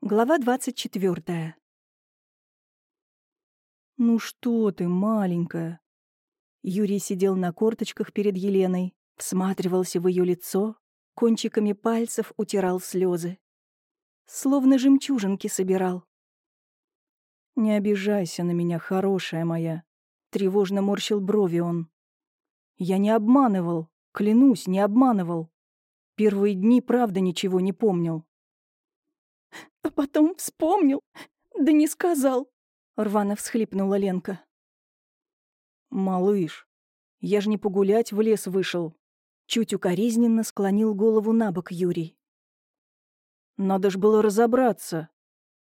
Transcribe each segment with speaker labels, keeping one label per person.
Speaker 1: Глава 24. «Ну что ты, маленькая?» Юрий сидел на корточках перед Еленой, всматривался в ее лицо, кончиками пальцев утирал слезы. Словно жемчужинки собирал. «Не обижайся на меня, хорошая моя», — тревожно морщил брови он. «Я не обманывал, клянусь, не обманывал. Первые дни правда ничего не помнил.
Speaker 2: А потом вспомнил, да не сказал. Рвано всхлипнула Ленка.
Speaker 1: «Малыш, я же не погулять в лес вышел». Чуть укоризненно склонил голову на бок Юрий. «Надо ж было разобраться.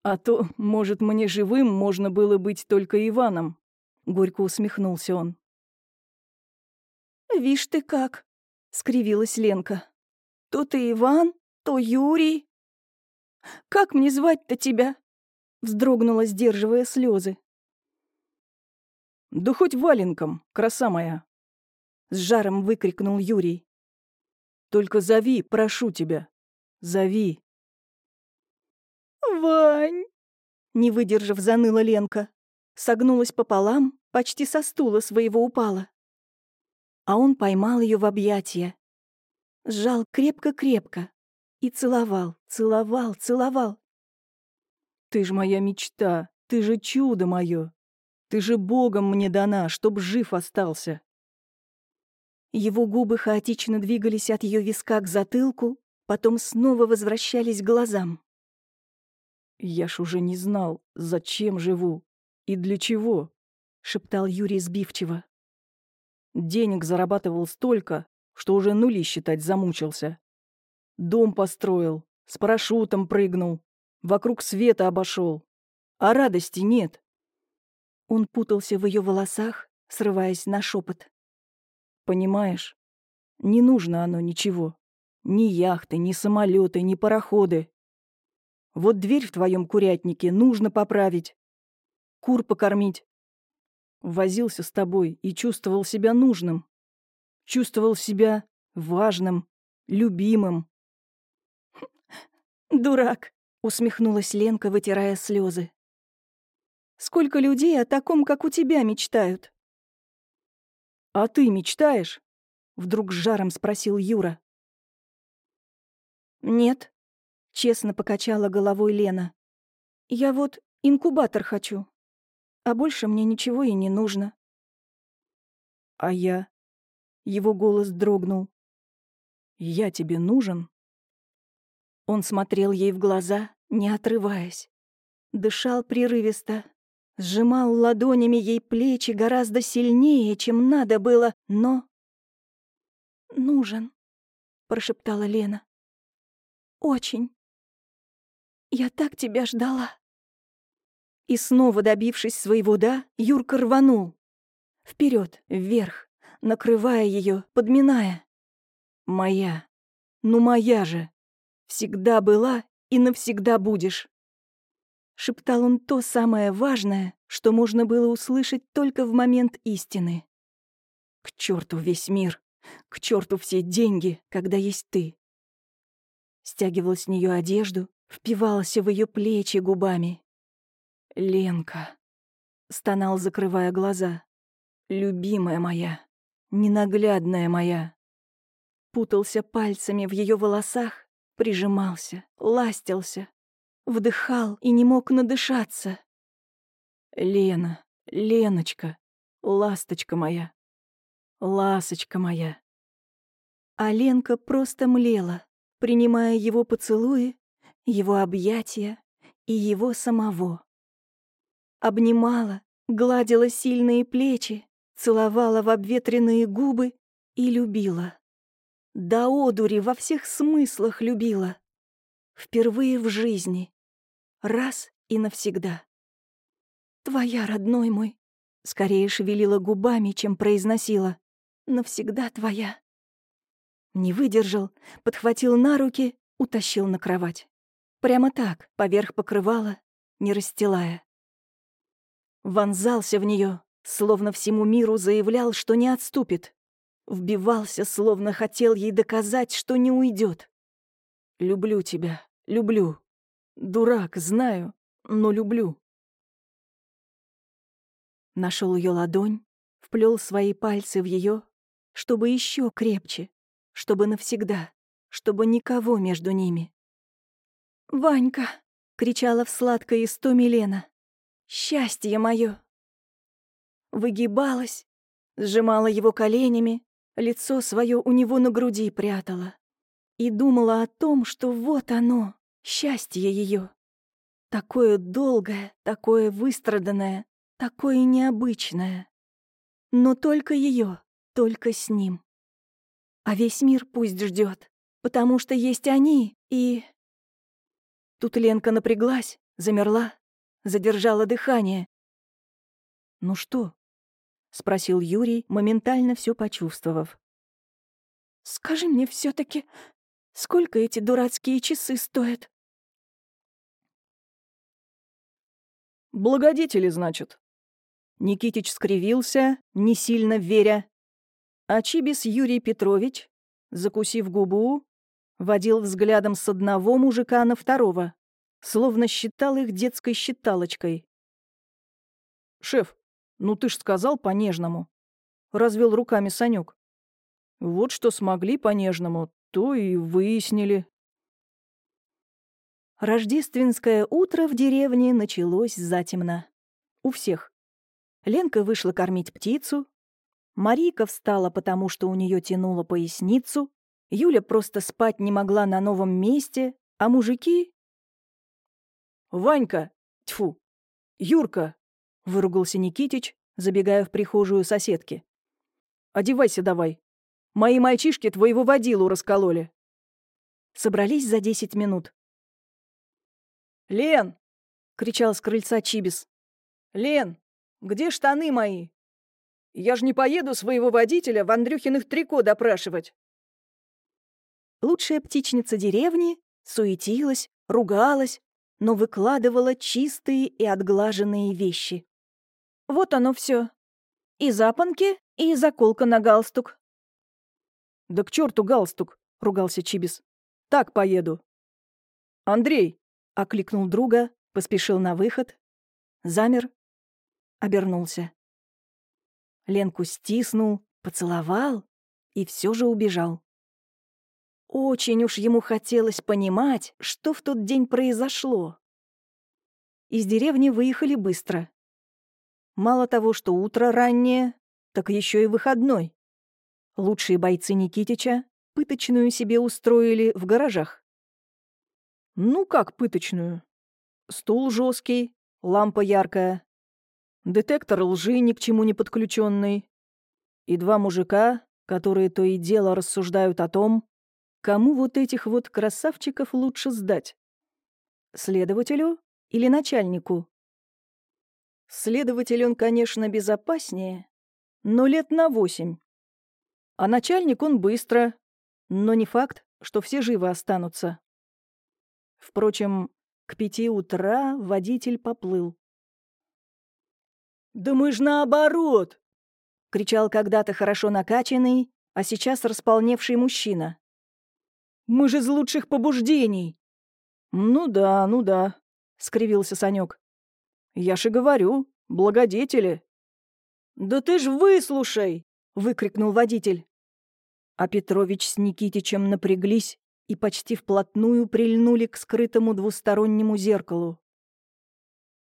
Speaker 1: А то, может, мне живым можно было быть только Иваном», — горько усмехнулся он.
Speaker 2: «Вишь ты как!» — скривилась Ленка. «То ты Иван, то Юрий, как мне звать-то тебя?» Вздрогнула, сдерживая слезы.
Speaker 1: «Да хоть валенком, краса моя!» С жаром выкрикнул Юрий. «Только зови, прошу тебя, зови!»
Speaker 2: «Вань!» Не выдержав, заныла Ленка. Согнулась пополам, почти со стула своего упала. А он поймал ее в объятия. Сжал крепко-крепко, и целовал, целовал, целовал.
Speaker 1: «Ты ж моя мечта, ты же чудо мое. Ты же Богом мне дана, чтоб жив остался».
Speaker 2: Его губы хаотично двигались от ее виска к затылку, потом снова возвращались к глазам.
Speaker 1: «Я ж уже не знал, зачем живу и для чего», — шептал Юрий сбивчиво. «Денег зарабатывал столько, что уже нули считать замучился. Дом построил, с парашютом прыгнул, вокруг света обошел. А радости нет.
Speaker 2: Он путался в ее волосах, срываясь на шепот.
Speaker 1: Понимаешь, не нужно оно ничего. Ни яхты, ни самолеты, ни пароходы. Вот дверь в твоем курятнике нужно поправить. Кур покормить. Возился с тобой и чувствовал себя нужным. Чувствовал себя важным, любимым.
Speaker 2: «Дурак!» — усмехнулась Ленка, вытирая слезы. «Сколько людей о таком, как у тебя, мечтают?»
Speaker 1: «А ты мечтаешь?» — вдруг с жаром спросил Юра.
Speaker 2: «Нет», — честно покачала головой Лена. «Я вот инкубатор хочу, а больше мне ничего и не нужно».
Speaker 1: «А я?» — его голос дрогнул. «Я тебе нужен?»
Speaker 2: Он смотрел ей в глаза, не отрываясь. Дышал прерывисто, сжимал ладонями ей плечи гораздо сильнее, чем надо было, но... «Нужен», — прошептала Лена. «Очень. Я так тебя ждала». И снова добившись своего «да», Юрка рванул. Вперед, вверх, накрывая ее, подминая.
Speaker 1: «Моя. Ну моя же!» Всегда была и навсегда будешь.
Speaker 2: Шептал он то самое важное, что можно было услышать только в момент истины.
Speaker 1: К черту весь мир, к черту все деньги, когда есть ты.
Speaker 2: Стягивал с нее одежду, впивался в ее плечи губами.
Speaker 1: «Ленка», — стонал, закрывая глаза, — «любимая моя, ненаглядная моя».
Speaker 2: Путался пальцами в ее волосах, Прижимался, ластился, вдыхал и не мог надышаться.
Speaker 1: «Лена, Леночка, ласточка моя, ласочка моя».
Speaker 2: А Ленка просто млела, принимая его поцелуи, его объятия и его самого. Обнимала, гладила сильные плечи, целовала в обветренные губы и любила. До одури во всех смыслах любила. Впервые в жизни. Раз и навсегда. «Твоя, родной мой!» Скорее шевелила губами, чем произносила. «Навсегда твоя!» Не выдержал, подхватил на руки, утащил на кровать. Прямо так, поверх покрывала, не расстилая. Вонзался в нее, словно всему миру заявлял, что не отступит. Вбивался, словно хотел ей доказать, что не уйдет. «Люблю тебя, люблю.
Speaker 1: Дурак, знаю, но люблю.
Speaker 2: Нашел ее ладонь, вплел свои пальцы в ее, чтобы еще крепче, чтобы навсегда, чтобы никого между ними. «Ванька!» — кричала в сладкой истоме Лена. «Счастье мое!» Выгибалась, сжимала его коленями, лицо свое у него на груди прятала и думала о том, что вот оно, счастье ее. Такое долгое, такое выстраданное, такое необычное. Но только ее, только с ним. А весь мир пусть ждет, потому что есть они и... Тут Ленка напряглась, замерла, задержала дыхание.
Speaker 1: «Ну что?» — спросил Юрий, моментально все почувствовав.
Speaker 2: «Скажи мне все таки сколько эти дурацкие часы стоят?»
Speaker 1: «Благодетели, значит?» Никитич скривился, не сильно веря. А Чибис Юрий Петрович, закусив губу, водил взглядом с одного мужика на второго, словно считал их детской считалочкой. «Шеф, ну ты ж сказал по-нежному», — развел руками Санек. «Вот что смогли по-нежному, то и выяснили». Рождественское утро в деревне началось затемно. У всех. Ленка вышла кормить птицу. Марийка встала, потому что у нее тянуло поясницу. Юля просто спать не могла на новом месте, а мужики... «Ванька! Тьфу! Юрка!» — выругался Никитич, забегая в прихожую соседки. «Одевайся давай. Мои мальчишки твоего водилу раскололи». Собрались за десять минут. «Лен!» — кричал с крыльца Чибис. «Лен, где штаны мои? Я ж не поеду своего водителя в Андрюхиных трико допрашивать. Лучшая птичница деревни суетилась, ругалась, но выкладывала чистые и отглаженные вещи. Вот оно все. И запонки, и заколка на галстук. «Да к черту галстук!» — ругался Чибис. «Так поеду». «Андрей!» — окликнул друга, поспешил на выход, замер, обернулся. Ленку стиснул, поцеловал и все же убежал. Очень уж ему хотелось понимать, что в тот день произошло. Из деревни выехали быстро. Мало того, что утро раннее, так еще и выходной. Лучшие бойцы Никитича пыточную себе устроили в гаражах. Ну как пыточную? Стул жесткий, лампа яркая, детектор лжи ни к чему не подключенный, и два мужика, которые то и дело рассуждают о том, кому вот этих вот красавчиков лучше сдать. Следователю или начальнику? Следователь он, конечно, безопаснее, но лет на восемь. А начальник он быстро, но не факт, что все живы останутся. Впрочем, к пяти утра водитель поплыл. «Да мы ж наоборот!» — кричал когда-то хорошо накачанный, а сейчас располневший мужчина. «Мы же из лучших побуждений!» «Ну да, ну да», — скривился Санек. «Я же говорю, благодетели». «Да ты ж выслушай!» — выкрикнул водитель. А Петрович с Никитичем напряглись и почти вплотную прильнули к скрытому двустороннему зеркалу.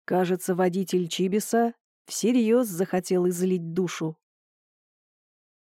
Speaker 1: Кажется, водитель Чибиса всерьез захотел излить душу.